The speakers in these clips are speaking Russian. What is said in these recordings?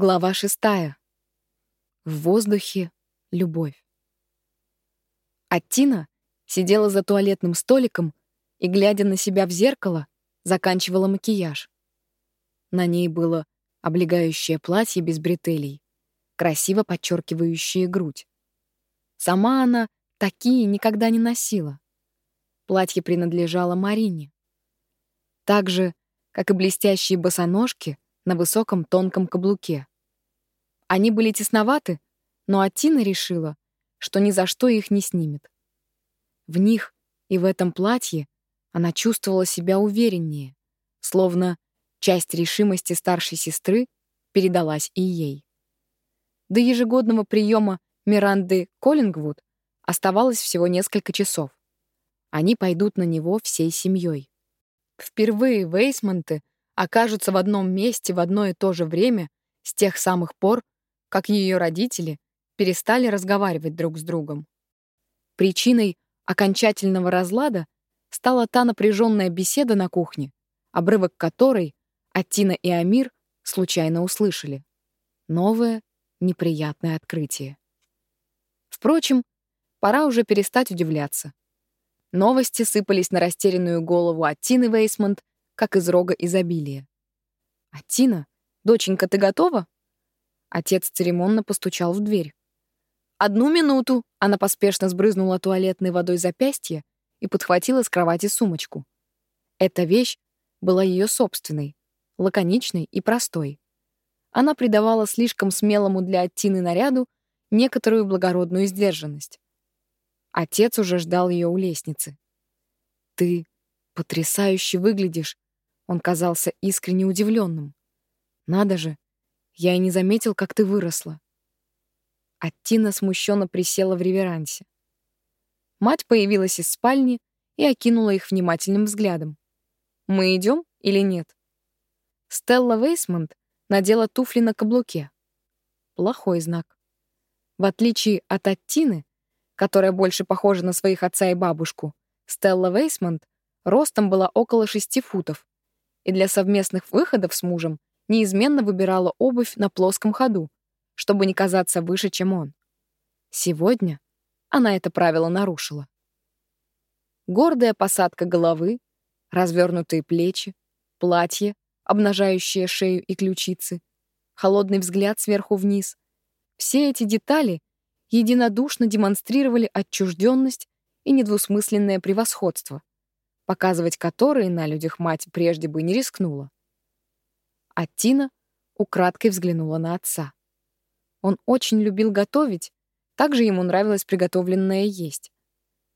Глава шестая. В воздухе любовь. Аттина сидела за туалетным столиком и, глядя на себя в зеркало, заканчивала макияж. На ней было облегающее платье без бретелей, красиво подчеркивающее грудь. Сама она такие никогда не носила. Платье принадлежало Марине. Так же, как и блестящие босоножки на высоком тонком каблуке. Они были тесноваты, но Атина решила, что ни за что их не снимет. В них и в этом платье она чувствовала себя увереннее, словно часть решимости старшей сестры передалась и ей. До ежегодного приема Миранды Коллингвуд оставалось всего несколько часов. Они пойдут на него всей семьей. Впервые Вейсмонты окажутся в одном месте в одно и то же время с тех самых пор, как ее родители перестали разговаривать друг с другом. Причиной окончательного разлада стала та напряженная беседа на кухне, обрывок которой Аттина и Амир случайно услышали. Новое, неприятное открытие. Впрочем, пора уже перестать удивляться. Новости сыпались на растерянную голову Аттины Вейсмонт, как из рога изобилия. «Аттина, доченька, ты готова?» Отец церемонно постучал в дверь. «Одну минуту!» — она поспешно сбрызнула туалетной водой запястье и подхватила с кровати сумочку. Эта вещь была ее собственной, лаконичной и простой. Она придавала слишком смелому для Аттины наряду некоторую благородную сдержанность. Отец уже ждал ее у лестницы. «Ты потрясающе выглядишь!» Он казался искренне удивленным. «Надо же, я и не заметил, как ты выросла». Аттина смущенно присела в реверансе. Мать появилась из спальни и окинула их внимательным взглядом. «Мы идем или нет?» Стелла Вейсмонт надела туфли на каблуке. Плохой знак. В отличие от Аттины, которая больше похожа на своих отца и бабушку, Стелла Вейсмонт ростом была около шести футов и для совместных выходов с мужем неизменно выбирала обувь на плоском ходу, чтобы не казаться выше, чем он. Сегодня она это правило нарушила. Гордая посадка головы, развернутые плечи, платье, обнажающее шею и ключицы, холодный взгляд сверху вниз — все эти детали единодушно демонстрировали отчужденность и недвусмысленное превосходство, показывать которые на людях мать прежде бы не рискнула. А Тина украдкой взглянула на отца. Он очень любил готовить, также ему нравилось приготовленное есть.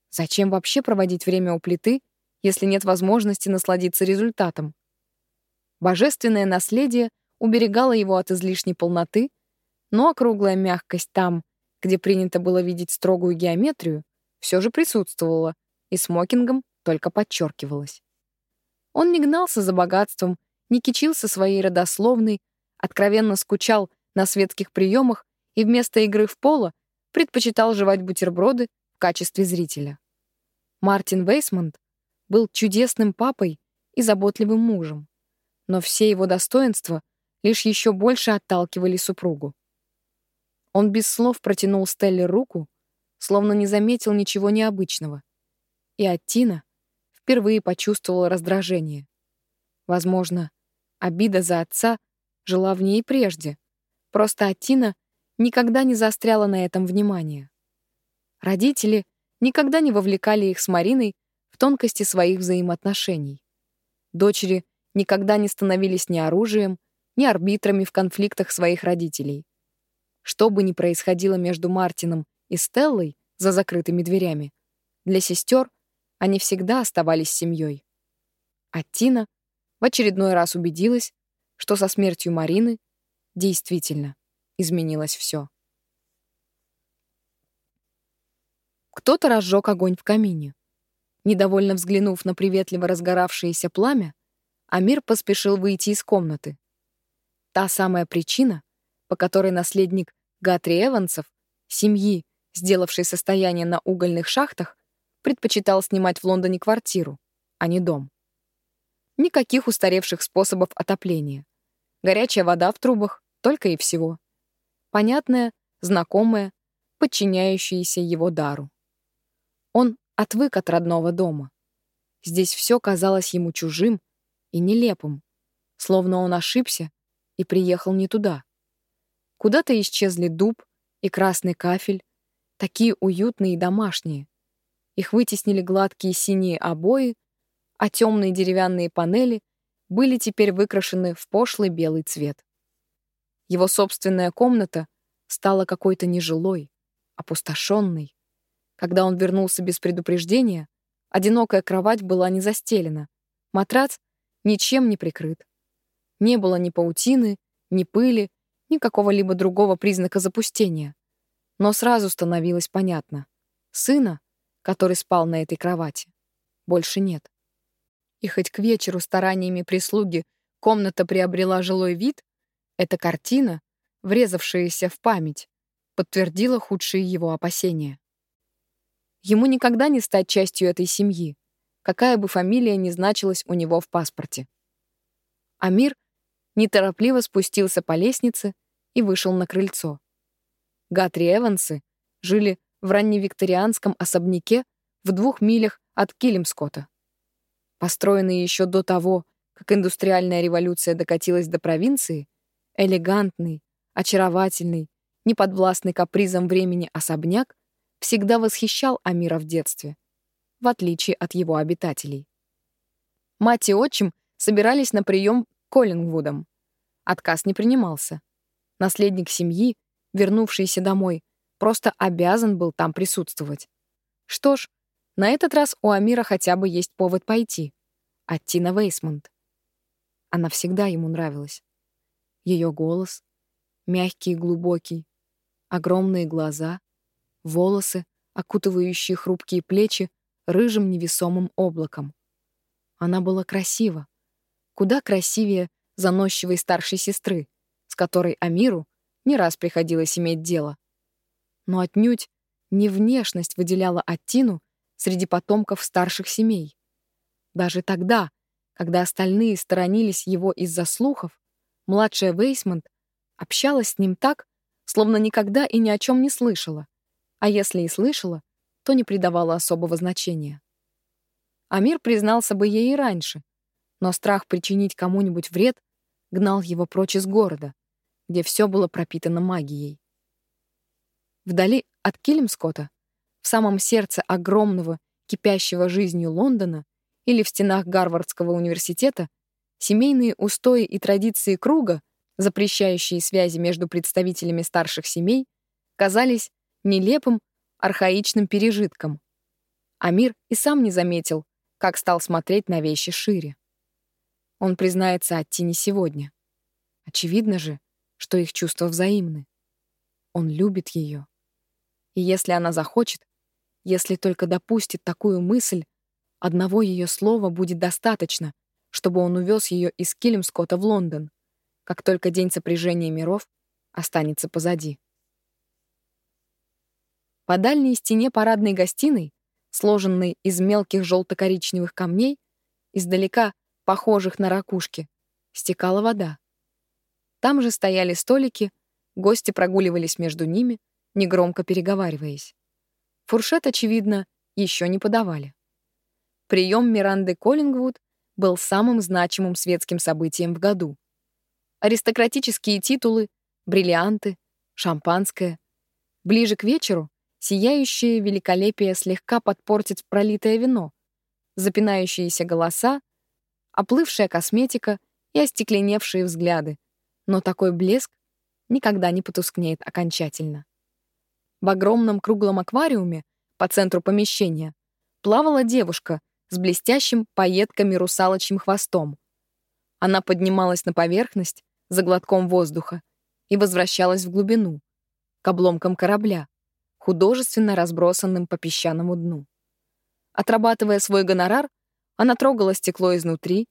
Зачем вообще проводить время у плиты, если нет возможности насладиться результатом? Божественное наследие уберегало его от излишней полноты, но округлая мягкость там, где принято было видеть строгую геометрию, все же присутствовала, и смокингом только подчеркивалось. Он не гнался за богатством, не кичился своей родословной, откровенно скучал на светских приемах и вместо игры в поло предпочитал жевать бутерброды в качестве зрителя. Мартин Вейсмонт был чудесным папой и заботливым мужем, но все его достоинства лишь еще больше отталкивали супругу. Он без слов протянул Стелле руку, словно не заметил ничего необычного. И Аттина впервые почувствовала раздражение. Возможно, обида за отца жила в ней прежде. Просто Аттина никогда не заостряла на этом внимание. Родители никогда не вовлекали их с Мариной в тонкости своих взаимоотношений. Дочери никогда не становились ни оружием, ни арбитрами в конфликтах своих родителей. Что бы ни происходило между Мартином и Стеллой за закрытыми дверями, для сестер они всегда оставались семьей. А Тина в очередной раз убедилась, что со смертью Марины действительно изменилось все. Кто-то разжег огонь в камине. Недовольно взглянув на приветливо разгоравшееся пламя, Амир поспешил выйти из комнаты. Та самая причина, по которой наследник Гатри Эвансов, семьи, сделавшей состояние на угольных шахтах, предпочитал снимать в Лондоне квартиру, а не дом. Никаких устаревших способов отопления. Горячая вода в трубах, только и всего. Понятное, знакомое, подчиняющееся его дару. Он отвык от родного дома. Здесь все казалось ему чужим и нелепым, словно он ошибся и приехал не туда. Куда-то исчезли дуб и красный кафель, такие уютные и домашние. Их вытеснили гладкие синие обои, а темные деревянные панели были теперь выкрашены в пошлый белый цвет. Его собственная комната стала какой-то нежилой, опустошенной. Когда он вернулся без предупреждения, одинокая кровать была не застелена, матрац ничем не прикрыт. Не было ни паутины, ни пыли, ни какого-либо другого признака запустения. Но сразу становилось понятно. Сына, который спал на этой кровати, больше нет. И хоть к вечеру стараниями прислуги комната приобрела жилой вид, эта картина, врезавшаяся в память, подтвердила худшие его опасения. Ему никогда не стать частью этой семьи, какая бы фамилия ни значилась у него в паспорте. Амир неторопливо спустился по лестнице и вышел на крыльцо. Гатри Эвансы жили в ранневикторианском особняке в двух милях от Килимскота. Построенный еще до того, как индустриальная революция докатилась до провинции, элегантный, очаровательный, неподвластный капризам времени особняк всегда восхищал Амира в детстве, в отличие от его обитателей. Мать и отчим собирались на прием к Коллингвудам. Отказ не принимался. Наследник семьи, вернувшийся домой, просто обязан был там присутствовать. Что ж, на этот раз у Амира хотя бы есть повод пойти. От Тина Вейсмонт. Она всегда ему нравилась. Ее голос, мягкий и глубокий, огромные глаза, волосы, окутывающие хрупкие плечи рыжим невесомым облаком. Она была красива, куда красивее заносчивой старшей сестры, с которой Амиру не раз приходилось иметь дело. Но отнюдь не внешность выделяла Аттину среди потомков старших семей. Даже тогда, когда остальные сторонились его из-за слухов, младшая Вейсмонт общалась с ним так, словно никогда и ни о чем не слышала, а если и слышала, то не придавала особого значения. Амир признался бы ей и раньше, но страх причинить кому-нибудь вред гнал его прочь из города, где все было пропитано магией. Вдали от Килимскота, в самом сердце огромного, кипящего жизнью Лондона или в стенах Гарвардского университета, семейные устои и традиции круга, запрещающие связи между представителями старших семей, казались нелепым, архаичным пережитком. Амир и сам не заметил, как стал смотреть на вещи шире. Он признается Атти не сегодня. Очевидно же, что их чувства взаимны. Он любит ее. И если она захочет, если только допустит такую мысль, одного ее слова будет достаточно, чтобы он увез ее из Килимскота в Лондон, как только день сопряжения миров останется позади. По дальней стене парадной гостиной, сложенной из мелких желто-коричневых камней, издалека похожих на ракушки, стекала вода. Там же стояли столики, гости прогуливались между ними, негромко переговариваясь. Фуршет, очевидно, еще не подавали. Прием Миранды Коллингвуд был самым значимым светским событием в году. Аристократические титулы, бриллианты, шампанское. Ближе к вечеру сияющее великолепие слегка подпортит пролитое вино, запинающиеся голоса, оплывшая косметика и остекленевшие взгляды, но такой блеск никогда не потускнеет окончательно. В огромном круглом аквариуме по центру помещения плавала девушка с блестящим пайетками русалочьим хвостом. Она поднималась на поверхность за глотком воздуха и возвращалась в глубину, к обломкам корабля, художественно разбросанным по песчаному дну. Отрабатывая свой гонорар, она трогала стекло изнутри,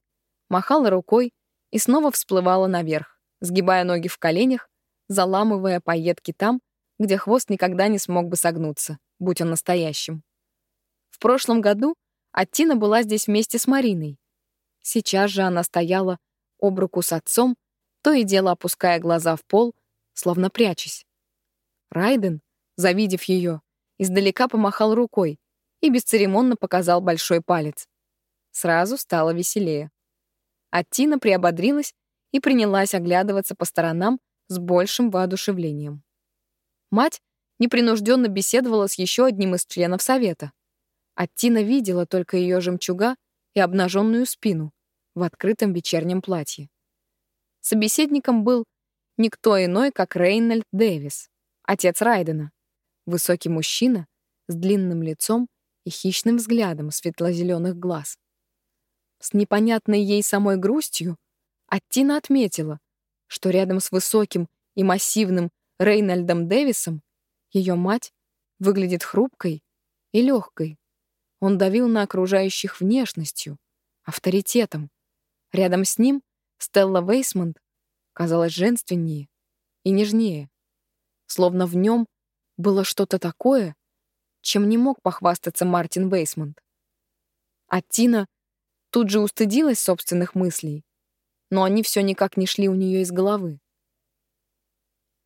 махала рукой и снова всплывала наверх, сгибая ноги в коленях, заламывая пайетки там, где хвост никогда не смог бы согнуться, будь он настоящим. В прошлом году Аттина была здесь вместе с Мариной. Сейчас же она стояла об руку с отцом, то и дело опуская глаза в пол, словно прячась. Райден, завидев ее, издалека помахал рукой и бесцеремонно показал большой палец. Сразу стало веселее. А Тина приободрилась и принялась оглядываться по сторонам с большим воодушевлением. Мать непринужденно беседовала с еще одним из членов совета. А Тина видела только ее жемчуга и обнаженную спину в открытом вечернем платье. Собеседником был никто иной, как Рейнольд Дэвис, отец Райдена, высокий мужчина с длинным лицом и хищным взглядом светло-зеленых глаз. С непонятной ей самой грустью Аттина отметила, что рядом с высоким и массивным Рейнольдом Дэвисом ее мать выглядит хрупкой и легкой. Он давил на окружающих внешностью, авторитетом. Рядом с ним Стелла Вейсмонт казалась женственнее и нежнее, словно в нем было что-то такое, чем не мог похвастаться Мартин Вейсмонт. А Тина тут же устыдилась собственных мыслей, но они все никак не шли у нее из головы.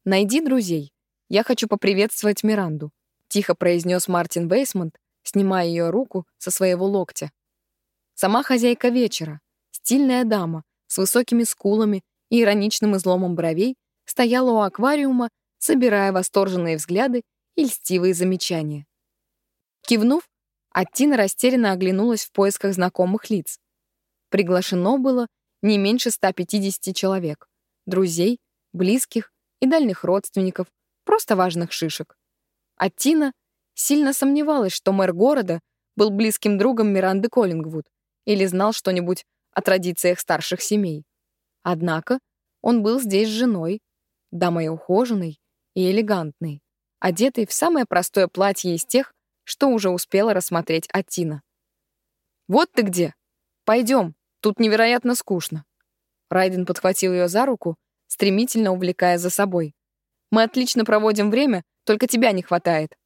«Найди друзей. Я хочу поприветствовать Миранду», — тихо произнес Мартин Вейсмонт, снимая ее руку со своего локтя. Сама хозяйка вечера, стильная дама с высокими скулами и ироничным изломом бровей, стояла у аквариума, собирая восторженные взгляды и льстивые замечания. Кивнув, Аттина растерянно оглянулась в поисках знакомых лиц. Приглашено было не меньше 150 человек, друзей, близких и дальних родственников, просто важных шишек. Аттина сильно сомневалась, что мэр города был близким другом Миранды Коллингвуд или знал что-нибудь о традициях старших семей. Однако он был здесь с женой, дамой ухоженной и элегантной, одетой в самое простое платье из тех, что уже успела рассмотреть Атина. «Вот ты где! Пойдем, тут невероятно скучно». Райден подхватил ее за руку, стремительно увлекая за собой. «Мы отлично проводим время, только тебя не хватает».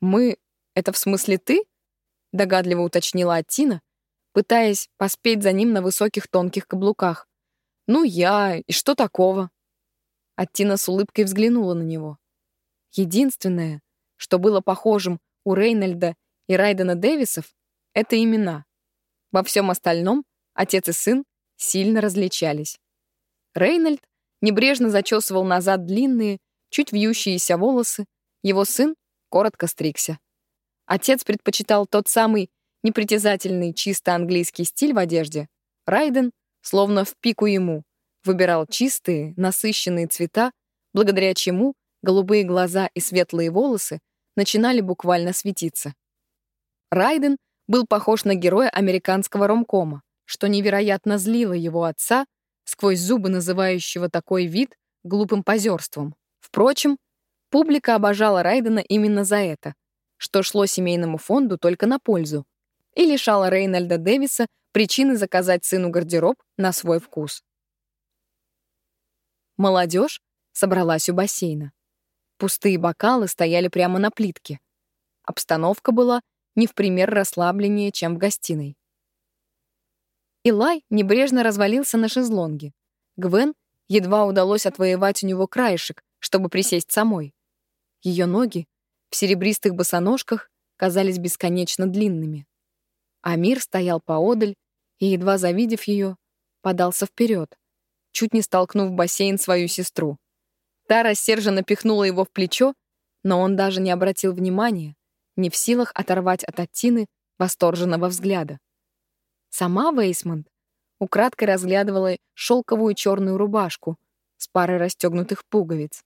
«Мы? Это в смысле ты?» — догадливо уточнила Аттина, пытаясь поспеть за ним на высоких тонких каблуках. «Ну я, и что такого?» Аттина с улыбкой взглянула на него. Единственное, что было похожим у Рейнольда и Райдена Дэвисов, это имена. Во всем остальном отец и сын сильно различались. Рейнольд небрежно зачесывал назад длинные, чуть вьющиеся волосы, его сын коротко стригся. Отец предпочитал тот самый непритязательный чисто английский стиль в одежде, Райден, словно в пику ему, выбирал чистые, насыщенные цвета, благодаря чему голубые глаза и светлые волосы начинали буквально светиться. Райден был похож на героя американского ромкома, что невероятно злило его отца, сквозь зубы называющего такой вид глупым позерством. Впрочем, публика обожала Райдена именно за это, что шло семейному фонду только на пользу, и лишала Рейнольда Дэвиса причины заказать сыну гардероб на свой вкус. Молодежь собралась у бассейна. Пустые бокалы стояли прямо на плитке. Обстановка была не в пример расслабленнее, чем в гостиной. Илай небрежно развалился на шезлонге. Гвен едва удалось отвоевать у него краешек, чтобы присесть самой. Ее ноги в серебристых босоножках казались бесконечно длинными. Амир стоял поодаль и, едва завидев ее, подался вперед, чуть не столкнув в бассейн свою сестру. Та рассерженно пихнула его в плечо, но он даже не обратил внимания, не в силах оторвать от Аттины восторженного взгляда. Сама Вейсмонт украдкой разглядывала шелковую черную рубашку с парой расстегнутых пуговиц,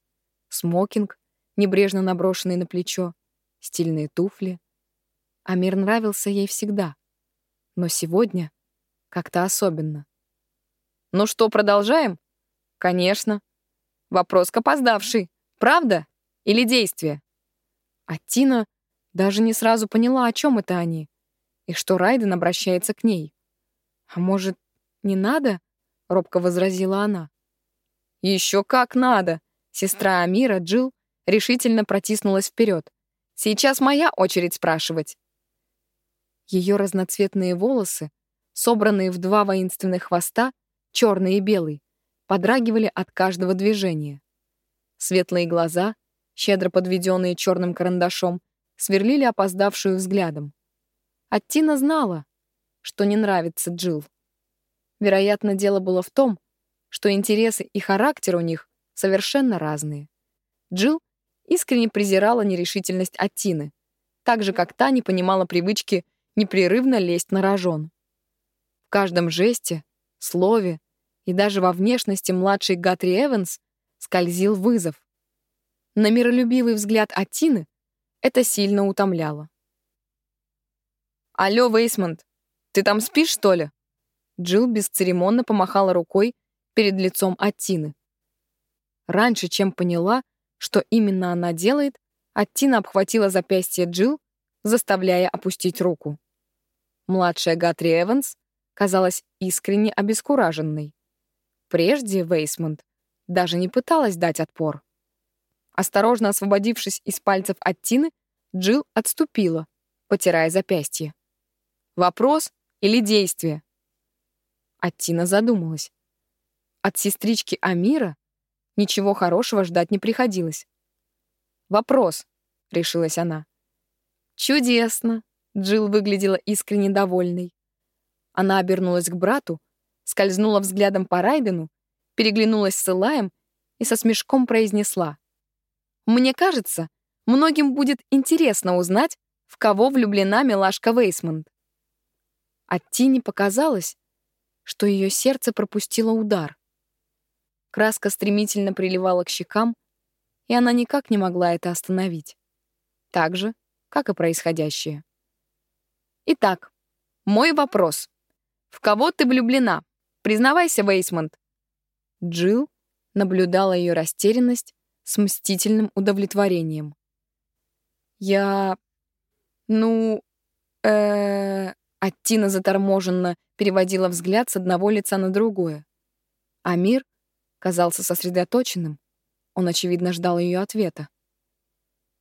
смокинг, небрежно наброшенный на плечо, стильные туфли. Амир нравился ей всегда но сегодня как-то особенно. «Ну что, продолжаем?» «Конечно. Вопрос к опоздавший. Правда или действие?» А Тина даже не сразу поняла, о чем это они, и что Райден обращается к ней. «А может, не надо?» — робко возразила она. «Еще как надо!» Сестра Амира, Джил, решительно протиснулась вперед. «Сейчас моя очередь спрашивать». Ее разноцветные волосы, собранные в два воинственных хвоста, черный и белый, подрагивали от каждого движения. Светлые глаза, щедро подведенные черным карандашом, сверлили опоздавшую взглядом. Аттина знала, что не нравится Джил. Вероятно, дело было в том, что интересы и характер у них совершенно разные. Джил искренне презирала нерешительность Аттины, так же, как та не понимала привычки непрерывно лезть на рожон. В каждом жесте, слове и даже во внешности младшей Гатри Эванс скользил вызов. На миролюбивый взгляд Аттины это сильно утомляло. «Алло, Вейсмонт, ты там спишь, что ли?» Джилл бесцеремонно помахала рукой перед лицом Аттины. Раньше, чем поняла, что именно она делает, Аттина обхватила запястье Джилл, заставляя опустить руку. Младшая Гатри Эванс казалась искренне обескураженной. Прежде Вейсмонт даже не пыталась дать отпор. Осторожно освободившись из пальцев Аттины, Джилл отступила, потирая запястье. Вопрос или действие? Аттина задумалась. От сестрички Амира ничего хорошего ждать не приходилось. «Вопрос», — решилась она. «Чудесно», — Джилл выглядела искренне довольной. Она обернулась к брату, скользнула взглядом по Райдену, переглянулась с Илаем и со смешком произнесла. «Мне кажется, многим будет интересно узнать, в кого влюблена милашка Вейсмонт». От Тини показалось, что ее сердце пропустило удар. Краска стремительно приливала к щекам, и она никак не могла это остановить. Так же, как и происходящее. Итак, мой вопрос. В кого ты влюблена? Признавайся, Вейсмонт. Джилл наблюдала ее растерянность с мстительным удовлетворением. Я... ну... э Аттина заторможенно переводила взгляд с одного лица на другое. Амир казался сосредоточенным. Он, очевидно, ждал ее ответа.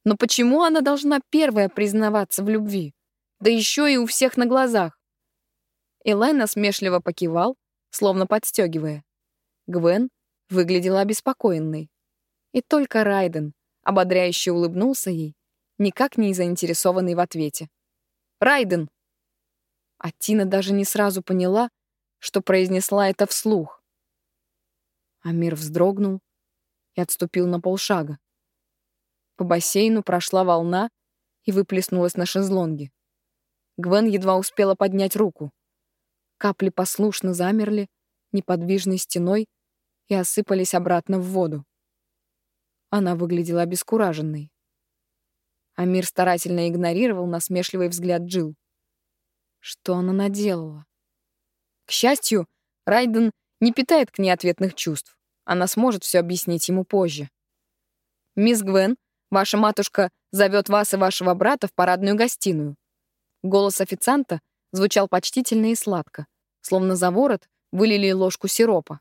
Но почему она должна первая признаваться в любви? Да еще и у всех на глазах. Элай насмешливо покивал, словно подстегивая. Гвен выглядела обеспокоенной. И только Райден, ободряюще улыбнулся ей, никак не заинтересованный в ответе. «Райден!» А Тина даже не сразу поняла, что произнесла это вслух. Амир вздрогнул и отступил на полшага. По бассейну прошла волна и выплеснулась на шезлонги. Гвен едва успела поднять руку. Капли послушно замерли неподвижной стеной и осыпались обратно в воду. Она выглядела обескураженной. Амир старательно игнорировал насмешливый взгляд Джил. Что она наделала? К счастью, Райден не питает к ней ответных чувств. Она сможет все объяснить ему позже. «Мисс Гвен, ваша матушка зовет вас и вашего брата в парадную гостиную». Голос официанта звучал почтительно и сладко, словно за ворот вылили ложку сиропа.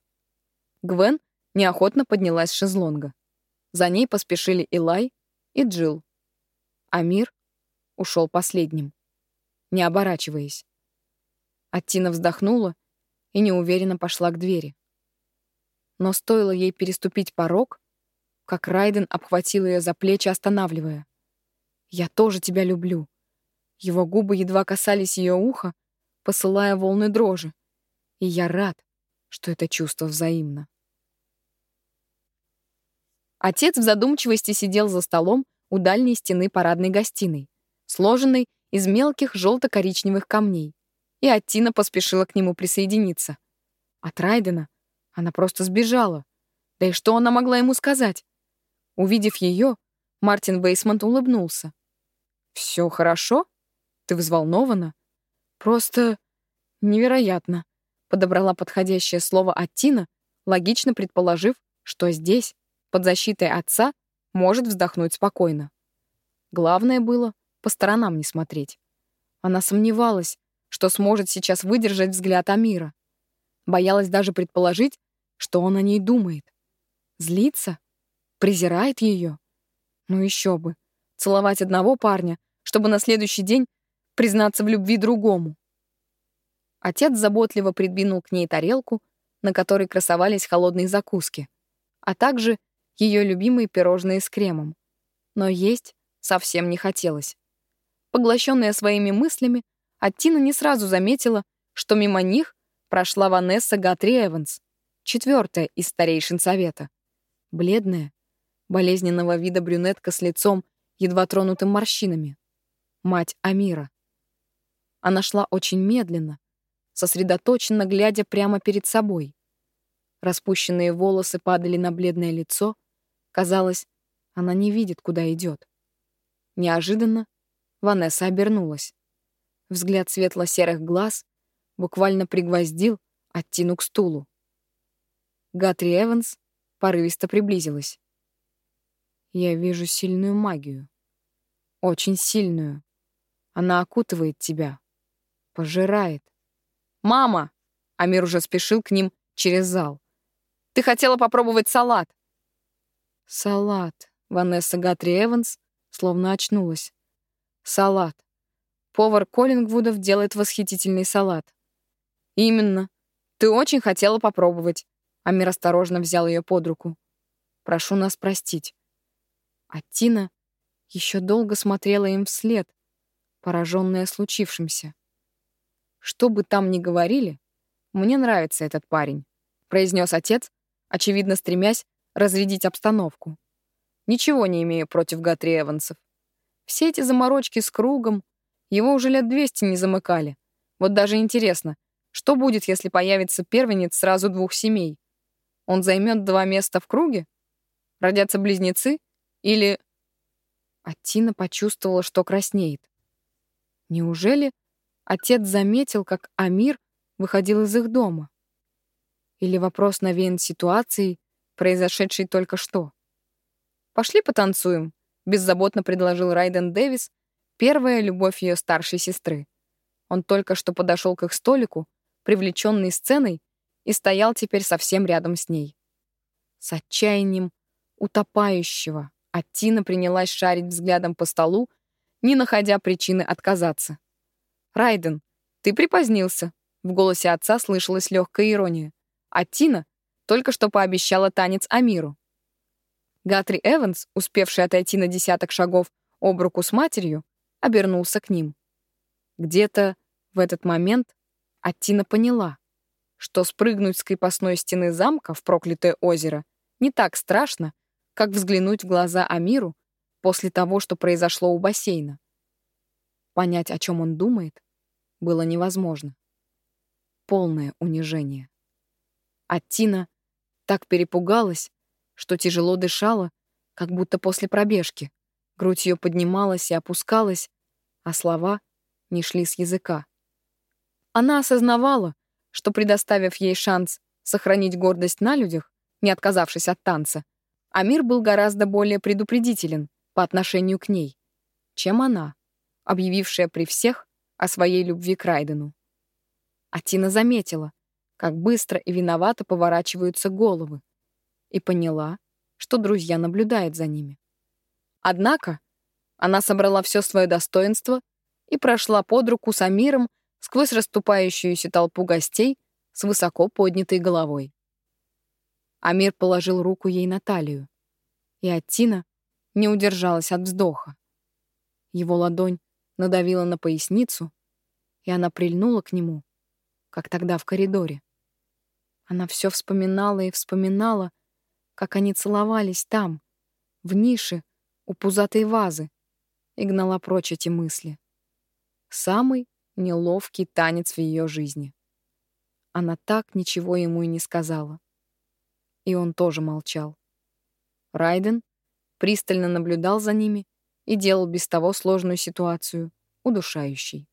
Гвен неохотно поднялась с шезлонга. За ней поспешили Илай и Джилл. Амир ушел последним не оборачиваясь. Аттина вздохнула и неуверенно пошла к двери. Но стоило ей переступить порог, как Райден обхватил ее за плечи, останавливая. «Я тоже тебя люблю». Его губы едва касались ее уха, посылая волны дрожи. И я рад, что это чувство взаимно. Отец в задумчивости сидел за столом у дальней стены парадной гостиной, сложенной из мелких желто-коричневых камней, и Аттина поспешила к нему присоединиться. От Райдена она просто сбежала. Да и что она могла ему сказать? Увидев ее, Мартин Бейсмонт улыбнулся. «Все хорошо? Ты взволнована? Просто невероятно», — подобрала подходящее слово Аттина, логично предположив, что здесь, под защитой отца, может вздохнуть спокойно. Главное было по сторонам не смотреть. Она сомневалась, что сможет сейчас выдержать взгляд Амира. Боялась даже предположить, что он о ней думает. Злится? Презирает ее? Ну еще бы. Целовать одного парня, чтобы на следующий день признаться в любви другому. Отец заботливо придвинул к ней тарелку, на которой красовались холодные закуски, а также ее любимые пирожные с кремом. Но есть совсем не хотелось. Поглощенная своими мыслями, Аттина не сразу заметила, что мимо них прошла Ванесса Гатри Эванс, четвертая из старейшин совета. Бледная, болезненного вида брюнетка с лицом, едва тронутым морщинами. Мать Амира. Она шла очень медленно, сосредоточенно глядя прямо перед собой. Распущенные волосы падали на бледное лицо. Казалось, она не видит, куда идет. Неожиданно Ванесса обернулась. Взгляд светло-серых глаз буквально пригвоздил Аттину к стулу. Гатри Эванс порывисто приблизилась. «Я вижу сильную магию. Очень сильную. Она окутывает тебя. Пожирает. «Мама!» Амир уже спешил к ним через зал. «Ты хотела попробовать салат!» «Салат!» Ванесса Гатри Эванс словно очнулась. «Салат. Повар Коллингвудов делает восхитительный салат». «Именно. Ты очень хотела попробовать». Амир осторожно взял ее под руку. «Прошу нас простить». А Тина еще долго смотрела им вслед, пораженная случившимся. Что бы там ни говорили, мне нравится этот парень, произнес отец, очевидно стремясь разрядить обстановку. Ничего не имею против Гатри Эвансов. Все эти заморочки с кругом, его уже лет 200 не замыкали. Вот даже интересно, что будет, если появится первенец сразу двух семей? Он займет два места в круге? Родятся близнецы? Или... А Тина почувствовала, что краснеет. Неужели Отец заметил, как Амир выходил из их дома. Или вопрос навеян ситуацией, произошедшей только что. «Пошли потанцуем», — беззаботно предложил Райден Дэвис, первая любовь ее старшей сестры. Он только что подошел к их столику, привлеченный сценой, и стоял теперь совсем рядом с ней. С отчаянием утопающего Аттина принялась шарить взглядом по столу, не находя причины отказаться. «Райден, ты припозднился», — в голосе отца слышалась легкая ирония. А Тина только что пообещала танец Амиру. Гатри Эванс, успевший отойти на десяток шагов об руку с матерью, обернулся к ним. Где-то в этот момент Аттина поняла, что спрыгнуть с крепостной стены замка в проклятое озеро не так страшно, как взглянуть в глаза Амиру после того, что произошло у бассейна. Понять, о чем он думает, было невозможно. Полное унижение. А Тина так перепугалась, что тяжело дышала, как будто после пробежки. Грудь ее поднималась и опускалась, а слова не шли с языка. Она осознавала, что, предоставив ей шанс сохранить гордость на людях, не отказавшись от танца, Амир был гораздо более предупредителен по отношению к ней, чем она, объявившая при всех о своей любви к Райдену. А Тина заметила, как быстро и виновато поворачиваются головы, и поняла, что друзья наблюдают за ними. Однако она собрала все свое достоинство и прошла под руку с Амиром сквозь расступающуюся толпу гостей с высоко поднятой головой. Амир положил руку ей на талию, и Аттина не удержалась от вздоха. Его ладонь надавила на поясницу, и она прильнула к нему, как тогда в коридоре. Она все вспоминала и вспоминала, как они целовались там, в нише у пузатой вазы, и гнала прочь эти мысли. Самый неловкий танец в ее жизни. Она так ничего ему и не сказала. И он тоже молчал. Райден пристально наблюдал за ними и делал без того сложную ситуацию удушающей.